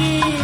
की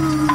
Mm-hmm.